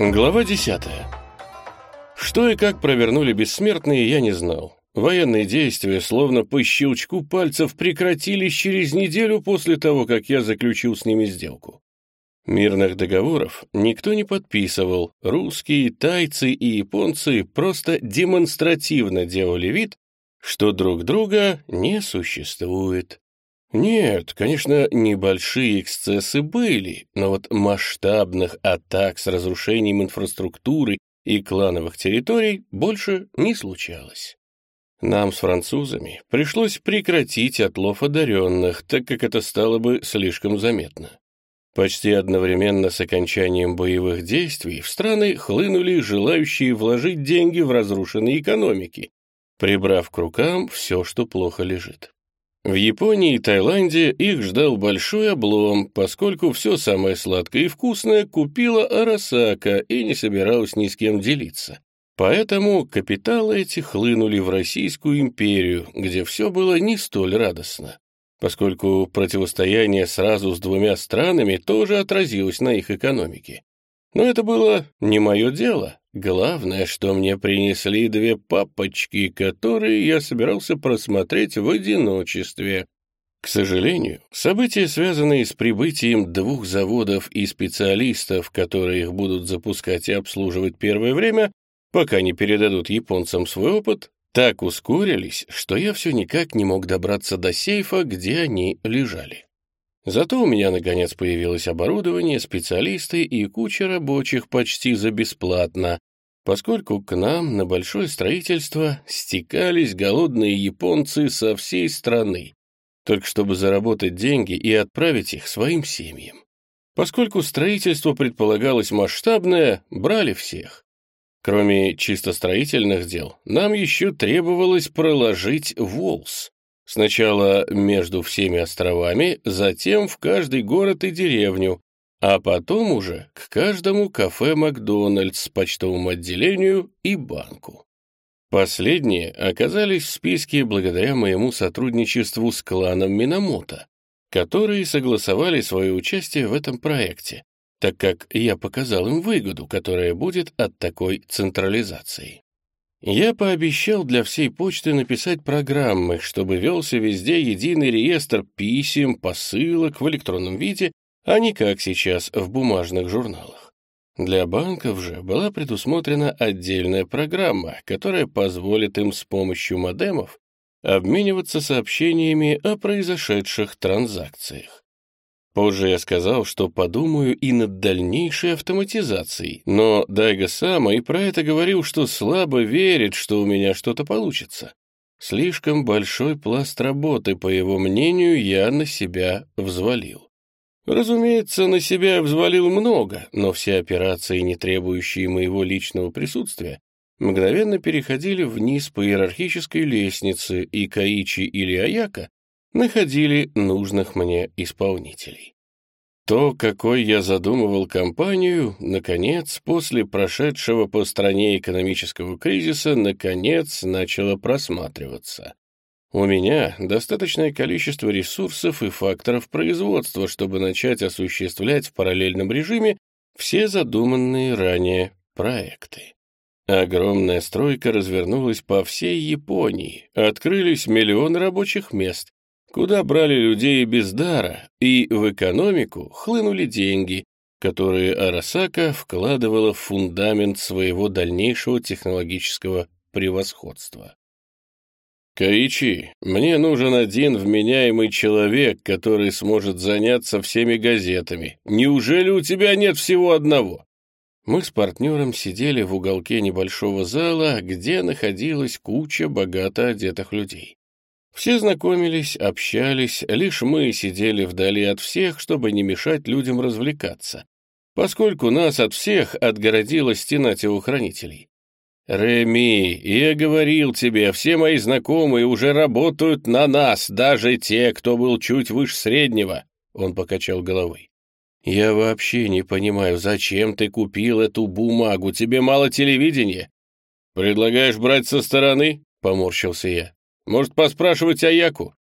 Глава 10. Что и как провернули бессмертные, я не знал. Военные действия, словно по щелчку пальцев, прекратились через неделю после того, как я заключил с ними сделку. Мирных договоров никто не подписывал, русские, тайцы и японцы просто демонстративно делали вид, что друг друга не существует. Нет, конечно, небольшие эксцессы были, но вот масштабных атак с разрушением инфраструктуры и клановых территорий больше не случалось. Нам с французами пришлось прекратить отлов одаренных, так как это стало бы слишком заметно. Почти одновременно с окончанием боевых действий в страны хлынули желающие вложить деньги в разрушенные экономики, прибрав к рукам все, что плохо лежит. В Японии и Таиланде их ждал большой облом, поскольку все самое сладкое и вкусное купила Арасака и не собиралась ни с кем делиться. Поэтому капиталы эти хлынули в Российскую империю, где все было не столь радостно, поскольку противостояние сразу с двумя странами тоже отразилось на их экономике. Но это было не мое дело. Главное, что мне принесли две папочки, которые я собирался просмотреть в одиночестве. К сожалению, события, связанные с прибытием двух заводов и специалистов, которые их будут запускать и обслуживать первое время, пока не передадут японцам свой опыт, так ускорились, что я все никак не мог добраться до сейфа, где они лежали. Зато у меня, наконец, появилось оборудование, специалисты и куча рабочих почти за бесплатно, поскольку к нам на большое строительство стекались голодные японцы со всей страны, только чтобы заработать деньги и отправить их своим семьям. Поскольку строительство предполагалось масштабное, брали всех. Кроме чисто строительных дел, нам еще требовалось проложить волс, Сначала между всеми островами, затем в каждый город и деревню, а потом уже к каждому кафе «Макдональдс», почтовому отделению и банку. Последние оказались в списке благодаря моему сотрудничеству с кланом Минамото, которые согласовали свое участие в этом проекте, так как я показал им выгоду, которая будет от такой централизации. Я пообещал для всей почты написать программы, чтобы велся везде единый реестр писем, посылок в электронном виде, а не как сейчас в бумажных журналах. Для банков же была предусмотрена отдельная программа, которая позволит им с помощью модемов обмениваться сообщениями о произошедших транзакциях. Позже я сказал, что подумаю и над дальнейшей автоматизацией, но Дайга Сама и про это говорил, что слабо верит, что у меня что-то получится. Слишком большой пласт работы, по его мнению, я на себя взвалил. Разумеется, на себя взвалил много, но все операции, не требующие моего личного присутствия, мгновенно переходили вниз по иерархической лестнице, и Каичи или Аяка находили нужных мне исполнителей. То, какой я задумывал компанию, наконец, после прошедшего по стране экономического кризиса, наконец начало просматриваться. У меня достаточное количество ресурсов и факторов производства, чтобы начать осуществлять в параллельном режиме все задуманные ранее проекты. Огромная стройка развернулась по всей Японии, открылись миллионы рабочих мест, куда брали людей без дара, и в экономику хлынули деньги, которые Арасака вкладывала в фундамент своего дальнейшего технологического превосходства. «Каичи, мне нужен один вменяемый человек, который сможет заняться всеми газетами. Неужели у тебя нет всего одного?» Мы с партнером сидели в уголке небольшого зала, где находилась куча богато одетых людей. Все знакомились, общались, лишь мы сидели вдали от всех, чтобы не мешать людям развлекаться, поскольку нас от всех отгородила стена телохранителей. «Реми, я говорил тебе, все мои знакомые уже работают на нас, даже те, кто был чуть выше среднего», — он покачал головой. «Я вообще не понимаю, зачем ты купил эту бумагу, тебе мало телевидения?» «Предлагаешь брать со стороны?» — поморщился я. Может, поспрашивать Аяку?»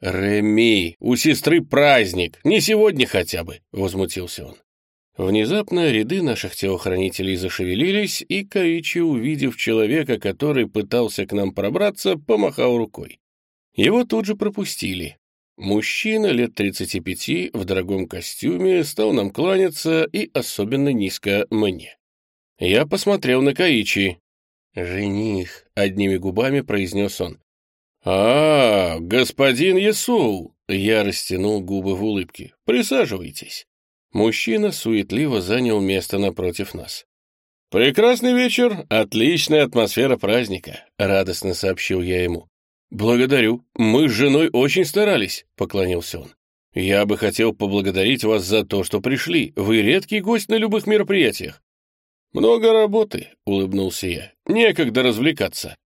«Реми, у сестры праздник, не сегодня хотя бы», — возмутился он. Внезапно ряды наших телохранителей зашевелились, и Каичи, увидев человека, который пытался к нам пробраться, помахал рукой. Его тут же пропустили. Мужчина лет 35 в дорогом костюме стал нам кланяться и особенно низко мне. Я посмотрел на Каичи. «Жених», — одними губами произнес он. «А, господин Ясул!» — я растянул губы в улыбке. «Присаживайтесь». Мужчина суетливо занял место напротив нас. «Прекрасный вечер, отличная атмосфера праздника», — радостно сообщил я ему. «Благодарю. Мы с женой очень старались», — поклонился он. «Я бы хотел поблагодарить вас за то, что пришли. Вы редкий гость на любых мероприятиях». «Много работы», — улыбнулся я. «Некогда развлекаться».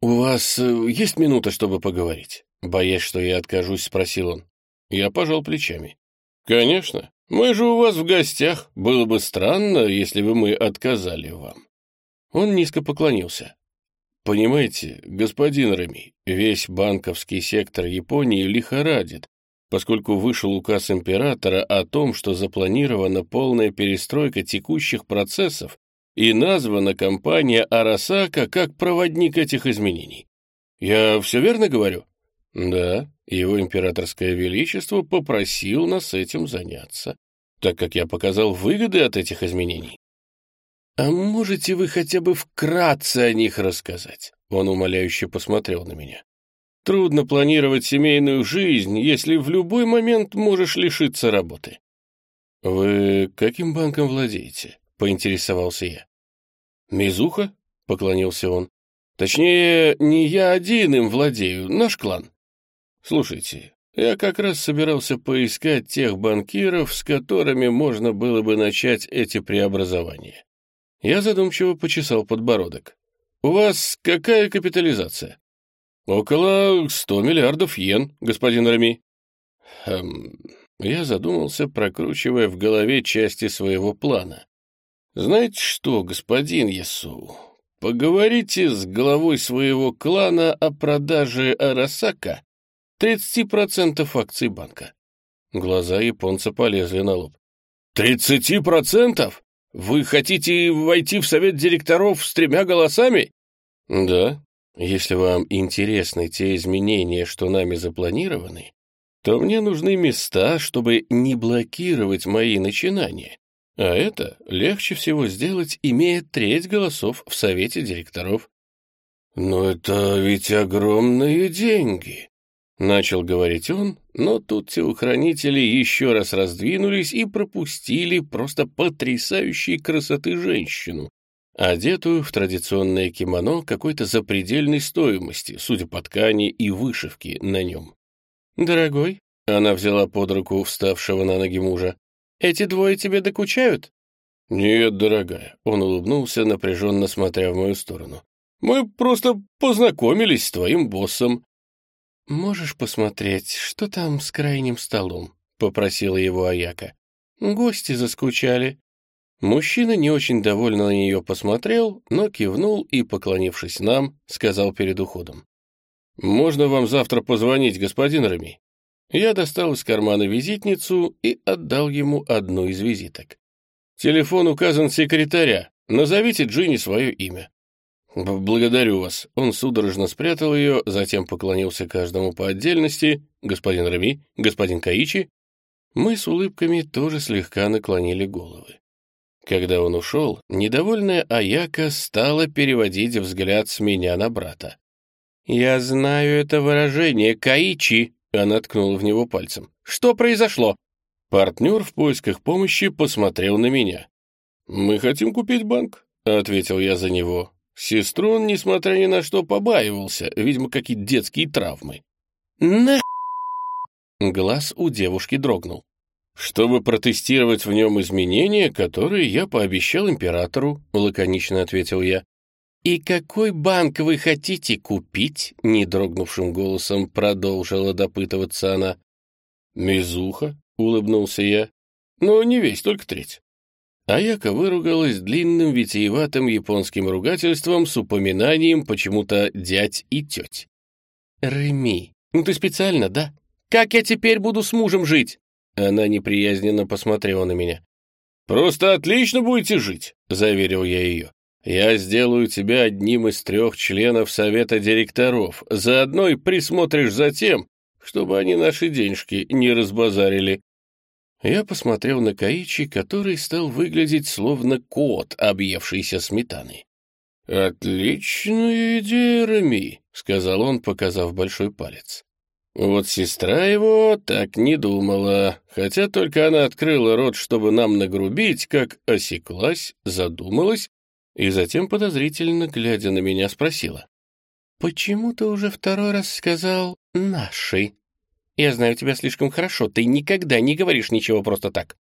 «У вас э, есть минута, чтобы поговорить?» Боясь, что я откажусь, спросил он. Я пожал плечами. «Конечно. Мы же у вас в гостях. Было бы странно, если бы мы отказали вам». Он низко поклонился. «Понимаете, господин Рами, весь банковский сектор Японии лихорадит, поскольку вышел указ императора о том, что запланирована полная перестройка текущих процессов и названа компания Арасака как проводник этих изменений. Я все верно говорю? Да, его императорское величество попросил нас этим заняться, так как я показал выгоды от этих изменений. А можете вы хотя бы вкратце о них рассказать? Он умоляюще посмотрел на меня. Трудно планировать семейную жизнь, если в любой момент можешь лишиться работы. Вы каким банком владеете? — поинтересовался я. «Мизуха?» — поклонился он. «Точнее, не я один им владею, наш клан. Слушайте, я как раз собирался поискать тех банкиров, с которыми можно было бы начать эти преобразования. Я задумчиво почесал подбородок. «У вас какая капитализация?» «Около ста миллиардов йен, господин Рами». Хм... Я задумался, прокручивая в голове части своего плана. «Знаете что, господин Ясу, поговорите с главой своего клана о продаже Арасака 30% акций банка». Глаза японца полезли на лоб. «Тридцати процентов? Вы хотите войти в совет директоров с тремя голосами?» «Да. Если вам интересны те изменения, что нами запланированы, то мне нужны места, чтобы не блокировать мои начинания а это легче всего сделать, имея треть голосов в совете директоров. «Но это ведь огромные деньги», — начал говорить он, но тут телохранители еще раз раздвинулись и пропустили просто потрясающей красоты женщину, одетую в традиционное кимоно какой-то запредельной стоимости, судя по ткани и вышивке на нем. «Дорогой», — она взяла под руку вставшего на ноги мужа, эти двое тебе докучают?» «Нет, дорогая», — он улыбнулся, напряженно смотря в мою сторону. «Мы просто познакомились с твоим боссом». «Можешь посмотреть, что там с крайним столом?» — попросила его Аяка. «Гости заскучали». Мужчина не очень довольно на нее посмотрел, но кивнул и, поклонившись нам, сказал перед уходом. «Можно вам завтра позвонить, господин Рами?» Я достал из кармана визитницу и отдал ему одну из визиток. «Телефон указан секретаря. Назовите Джинни свое имя». «Благодарю вас». Он судорожно спрятал ее, затем поклонился каждому по отдельности. «Господин Рами, господин Каичи». Мы с улыбками тоже слегка наклонили головы. Когда он ушел, недовольная Аяка стала переводить взгляд с меня на брата. «Я знаю это выражение, Каичи», она ткнула в него пальцем. «Что произошло?» Партнер в поисках помощи посмотрел на меня. «Мы хотим купить банк», — ответил я за него. Сестру он, несмотря ни на что, побаивался, видимо, какие-то детские травмы. «На...» Глаз у девушки дрогнул. «Чтобы протестировать в нем изменения, которые я пообещал императору», — лаконично ответил я. «И какой банк вы хотите купить?» — недрогнувшим голосом продолжила допытываться она. «Мизуха», — улыбнулся я. «Но не весь, только треть». Аяка выругалась длинным витиеватым японским ругательством с упоминанием почему-то дядь и теть. «Реми, ну ты специально, да? Как я теперь буду с мужем жить?» Она неприязненно посмотрела на меня. Просто отлично будете жить», — заверил я ее. «Я сделаю тебя одним из трех членов совета директоров. Заодно и присмотришь за тем, чтобы они наши денежки не разбазарили». Я посмотрел на Каичи, который стал выглядеть словно кот, объевшийся сметаной. «Отличная идея, Рами», — сказал он, показав большой палец. Вот сестра его так не думала, хотя только она открыла рот, чтобы нам нагрубить, как осеклась, задумалась и затем, подозрительно глядя на меня, спросила. «Почему ты уже второй раз сказал «нашей»? Я знаю тебя слишком хорошо, ты никогда не говоришь ничего просто так».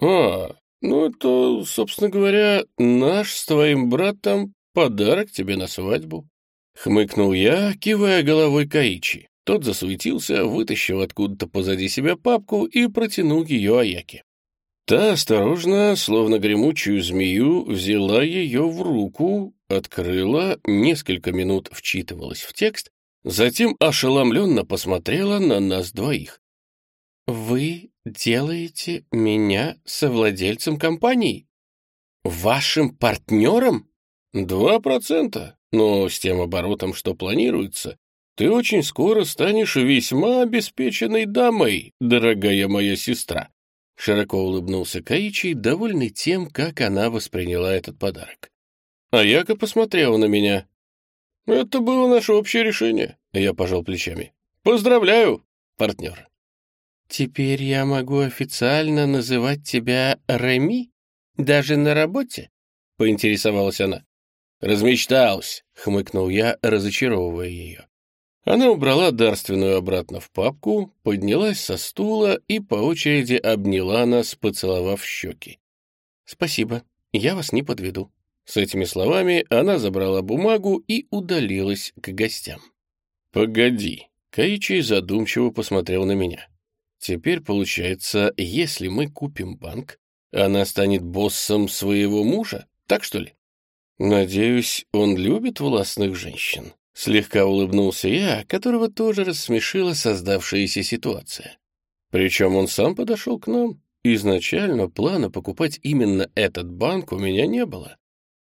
«А, ну это, собственно говоря, наш с твоим братом подарок тебе на свадьбу», — хмыкнул я, кивая головой Каичи. Тот засуетился, вытащил откуда-то позади себя папку и протянул ее Аяке. Та осторожно, словно гремучую змею, взяла ее в руку, открыла, несколько минут вчитывалась в текст, затем ошеломленно посмотрела на нас двоих. «Вы делаете меня совладельцем компании? Вашим партнером?» «Два процента, но с тем оборотом, что планируется, ты очень скоро станешь весьма обеспеченной дамой, дорогая моя сестра». Широко улыбнулся Каичи, довольный тем, как она восприняла этот подарок. А Яко посмотрела на меня. «Это было наше общее решение», — я пожал плечами. «Поздравляю, партнер». «Теперь я могу официально называть тебя Реми? Даже на работе?» — поинтересовалась она. «Размечталась», — хмыкнул я, разочаровывая ее. Она убрала дарственную обратно в папку, поднялась со стула и по очереди обняла нас, поцеловав щеки. «Спасибо, я вас не подведу». С этими словами она забрала бумагу и удалилась к гостям. «Погоди», — Каичи задумчиво посмотрел на меня. «Теперь, получается, если мы купим банк, она станет боссом своего мужа, так что ли?» «Надеюсь, он любит властных женщин». Слегка улыбнулся я, которого тоже рассмешила создавшаяся ситуация. Причем он сам подошел к нам. Изначально плана покупать именно этот банк у меня не было.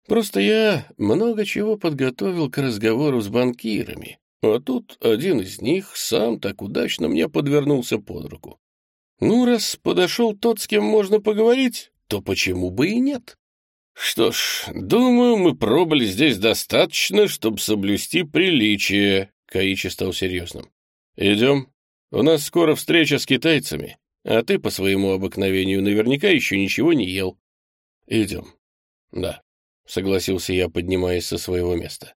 Просто я много чего подготовил к разговору с банкирами, а тут один из них сам так удачно мне подвернулся под руку. Ну, раз подошел тот, с кем можно поговорить, то почему бы и нет? «Что ж, думаю, мы пробыли здесь достаточно, чтобы соблюсти приличие», — Каичи стал серьезным. «Идем. У нас скоро встреча с китайцами, а ты по своему обыкновению наверняка еще ничего не ел». «Идем». «Да», — согласился я, поднимаясь со своего места.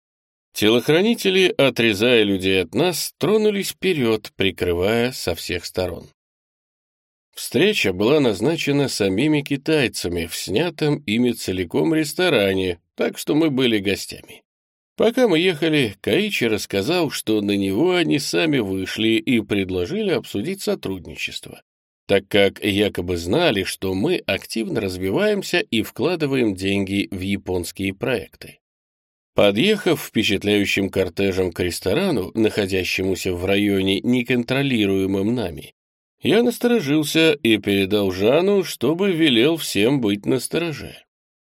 Телохранители, отрезая людей от нас, тронулись вперед, прикрывая со всех сторон. Встреча была назначена самими китайцами в снятом ими целиком ресторане, так что мы были гостями. Пока мы ехали, Каичи рассказал, что на него они сами вышли и предложили обсудить сотрудничество, так как якобы знали, что мы активно развиваемся и вкладываем деньги в японские проекты. Подъехав впечатляющим кортежем к ресторану, находящемуся в районе, неконтролируемым нами, я насторожился и передал Жану, чтобы велел всем быть настороже.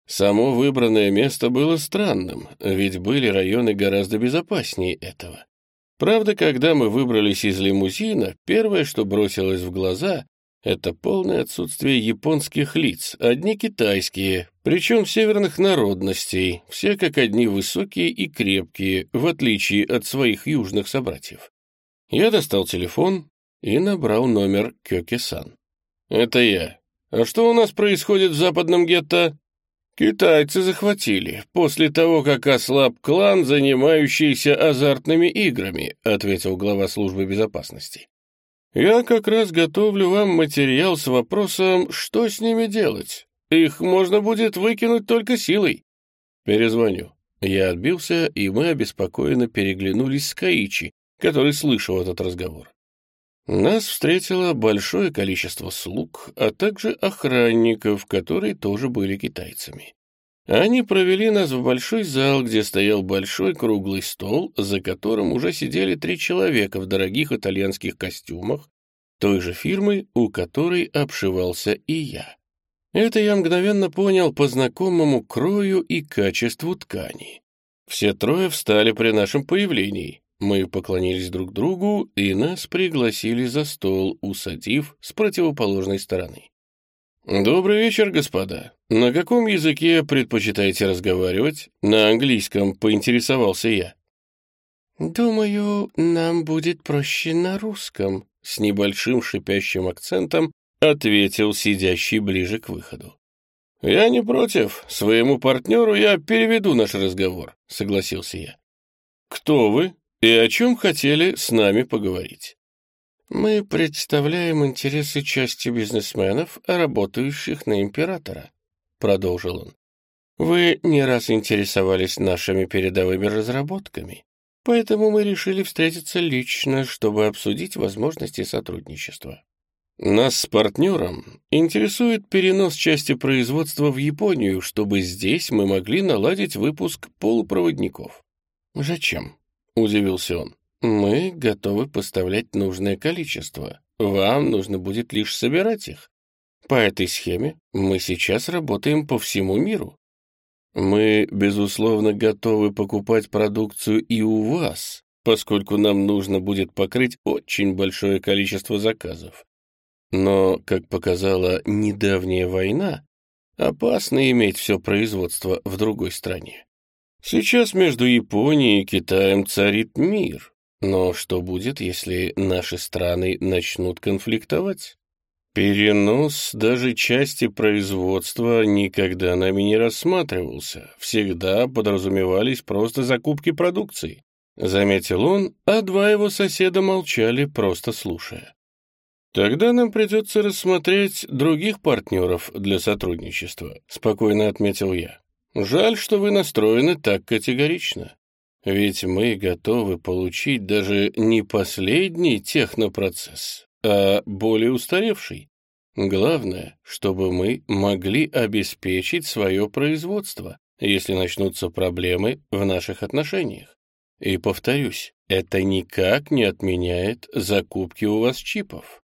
Само выбранное место было странным, ведь были районы гораздо безопаснее этого. Правда, когда мы выбрались из лимузина, первое, что бросилось в глаза, это полное отсутствие японских лиц, одни китайские, причем северных народностей, все как одни высокие и крепкие, в отличие от своих южных собратьев. Я достал телефон, и набрал номер Кёки-сан. «Это я. А что у нас происходит в западном гетто?» «Китайцы захватили, после того, как ослаб клан, занимающийся азартными играми», ответил глава службы безопасности. «Я как раз готовлю вам материал с вопросом, что с ними делать. Их можно будет выкинуть только силой». «Перезвоню». Я отбился, и мы обеспокоенно переглянулись с Каичи, который слышал этот разговор. Нас встретило большое количество слуг, а также охранников, которые тоже были китайцами. Они провели нас в большой зал, где стоял большой круглый стол, за которым уже сидели три человека в дорогих итальянских костюмах, той же фирмы, у которой обшивался и я. Это я мгновенно понял по знакомому крою и качеству ткани. Все трое встали при нашем появлении. Мы поклонились друг другу, и нас пригласили за стол, усадив с противоположной стороны. «Добрый вечер, господа. На каком языке предпочитаете разговаривать? На английском поинтересовался я». «Думаю, нам будет проще на русском», — с небольшим шипящим акцентом ответил сидящий ближе к выходу. «Я не против. Своему партнеру я переведу наш разговор», — согласился я. «Кто вы и о чем хотели с нами поговорить?» «Мы представляем интересы части бизнесменов, работающих на императора», — продолжил он. «Вы не раз интересовались нашими передовыми разработками, поэтому мы решили встретиться лично, чтобы обсудить возможности сотрудничества». Нас с партнером интересует перенос части производства в Японию, чтобы здесь мы могли наладить выпуск полупроводников. «Зачем?» — удивился он. «Мы готовы поставлять нужное количество. Вам нужно будет лишь собирать их. По этой схеме мы сейчас работаем по всему миру. Мы, безусловно, готовы покупать продукцию и у вас, поскольку нам нужно будет покрыть очень большое количество заказов. Но, как показала недавняя война, опасно иметь все производство в другой стране. Сейчас между Японией и Китаем царит мир. Но что будет, если наши страны начнут конфликтовать? Перенос даже части производства никогда нами не рассматривался. Всегда подразумевались просто закупки продукции. Заметил он, а два его соседа молчали, просто слушая. «Тогда нам придется рассмотреть других партнеров для сотрудничества», — спокойно отметил я. «Жаль, что вы настроены так категорично. Ведь мы готовы получить даже не последний технопроцесс, а более устаревший. Главное, чтобы мы могли обеспечить свое производство, если начнутся проблемы в наших отношениях. И повторюсь, это никак не отменяет закупки у вас чипов.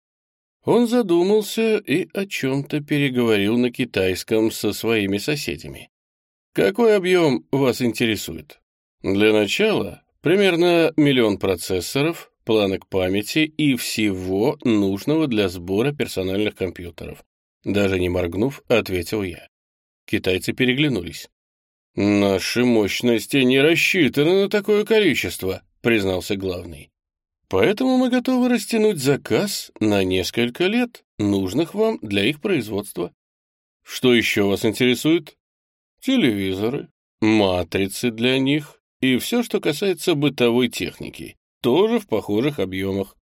Он задумался и о чем-то переговорил на китайском со своими соседями. «Какой объем вас интересует?» «Для начала примерно миллион процессоров, планок памяти и всего нужного для сбора персональных компьютеров». Даже не моргнув, ответил я. Китайцы переглянулись. «Наши мощности не рассчитаны на такое количество», — признался главный. Поэтому мы готовы растянуть заказ на несколько лет, нужных вам для их производства. Что еще вас интересует? Телевизоры, матрицы для них и все, что касается бытовой техники, тоже в похожих объемах.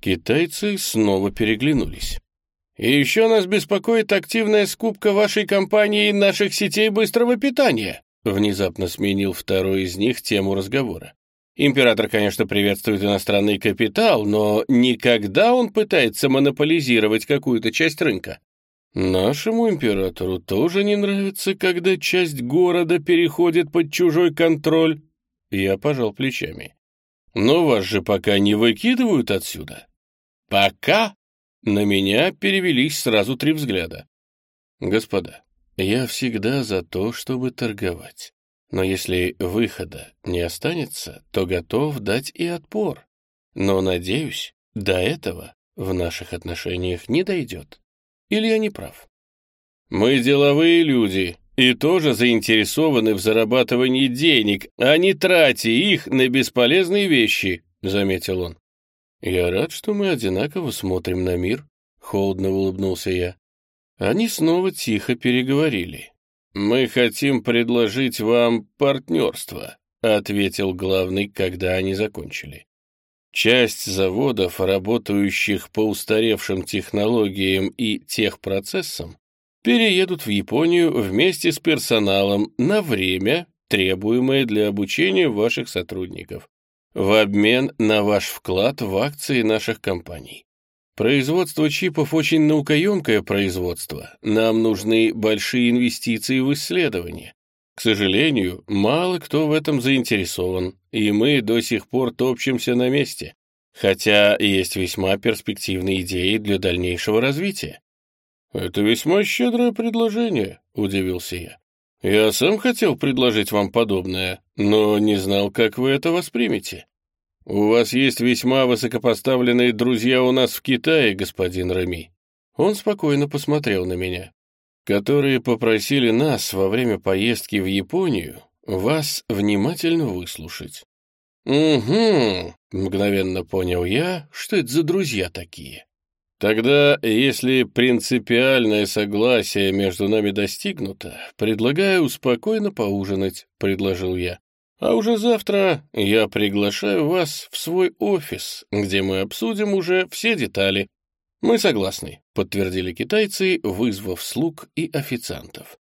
Китайцы снова переглянулись. И еще нас беспокоит активная скупка вашей компании наших сетей быстрого питания. Внезапно сменил второй из них тему разговора. Император, конечно, приветствует иностранный капитал, но никогда он пытается монополизировать какую-то часть рынка. Нашему императору тоже не нравится, когда часть города переходит под чужой контроль. Я пожал плечами. Но вас же пока не выкидывают отсюда. Пока? На меня перевелись сразу три взгляда. Господа, я всегда за то, чтобы торговать. Но если выхода не останется, то готов дать и отпор. Но, надеюсь, до этого в наших отношениях не дойдет. Или я не прав? Мы деловые люди и тоже заинтересованы в зарабатывании денег, а не трате их на бесполезные вещи, заметил он. Я рад, что мы одинаково смотрим на мир, холодно улыбнулся я. Они снова тихо переговорили. «Мы хотим предложить вам партнерство», — ответил главный, когда они закончили. Часть заводов, работающих по устаревшим технологиям и техпроцессам, переедут в Японию вместе с персоналом на время, требуемое для обучения ваших сотрудников, в обмен на ваш вклад в акции наших компаний. Производство чипов очень наукоемкое производство. Нам нужны большие инвестиции в исследования. К сожалению, мало кто в этом заинтересован, и мы до сих пор топчемся на месте, хотя есть весьма перспективные идеи для дальнейшего развития. «Это весьма щедрое предложение», — удивился я. «Я сам хотел предложить вам подобное, но не знал, как вы это воспримете. У вас есть весьма высокопоставленные друзья у нас в Китае, господин Рами». Он спокойно посмотрел на меня. «Которые попросили нас во время поездки в Японию вас внимательно выслушать». «Угу», — мгновенно понял я, что это за друзья такие. Тогда, если принципиальное согласие между нами достигнуто, предлагаю спокойно поужинать, предложил я. А уже завтра я приглашаю вас в свой офис, где мы обсудим уже все детали. Мы согласны, подтвердили китайцы, вызвав слуг и официантов.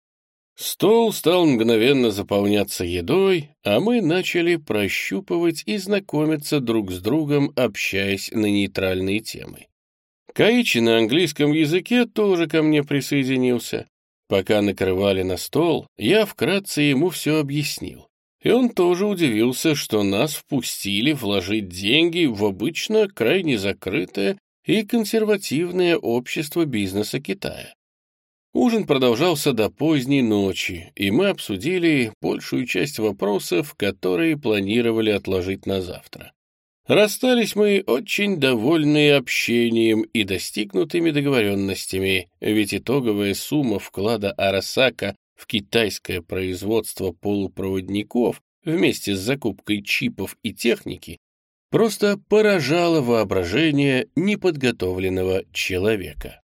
Стол стал мгновенно заполняться едой, а мы начали прощупывать и знакомиться друг с другом, общаясь на нейтральные темы. Каичи на английском языке тоже ко мне присоединился. Пока накрывали на стол, я вкратце ему все объяснил. И он тоже удивился, что нас впустили вложить деньги в обычно крайне закрытое и консервативное общество бизнеса Китая. Ужин продолжался до поздней ночи, и мы обсудили большую часть вопросов, которые планировали отложить на завтра. Расстались мы очень довольные общением и достигнутыми договоренностями, ведь итоговая сумма вклада Арасака в китайское производство полупроводников вместе с закупкой чипов и техники просто поражала воображение неподготовленного человека.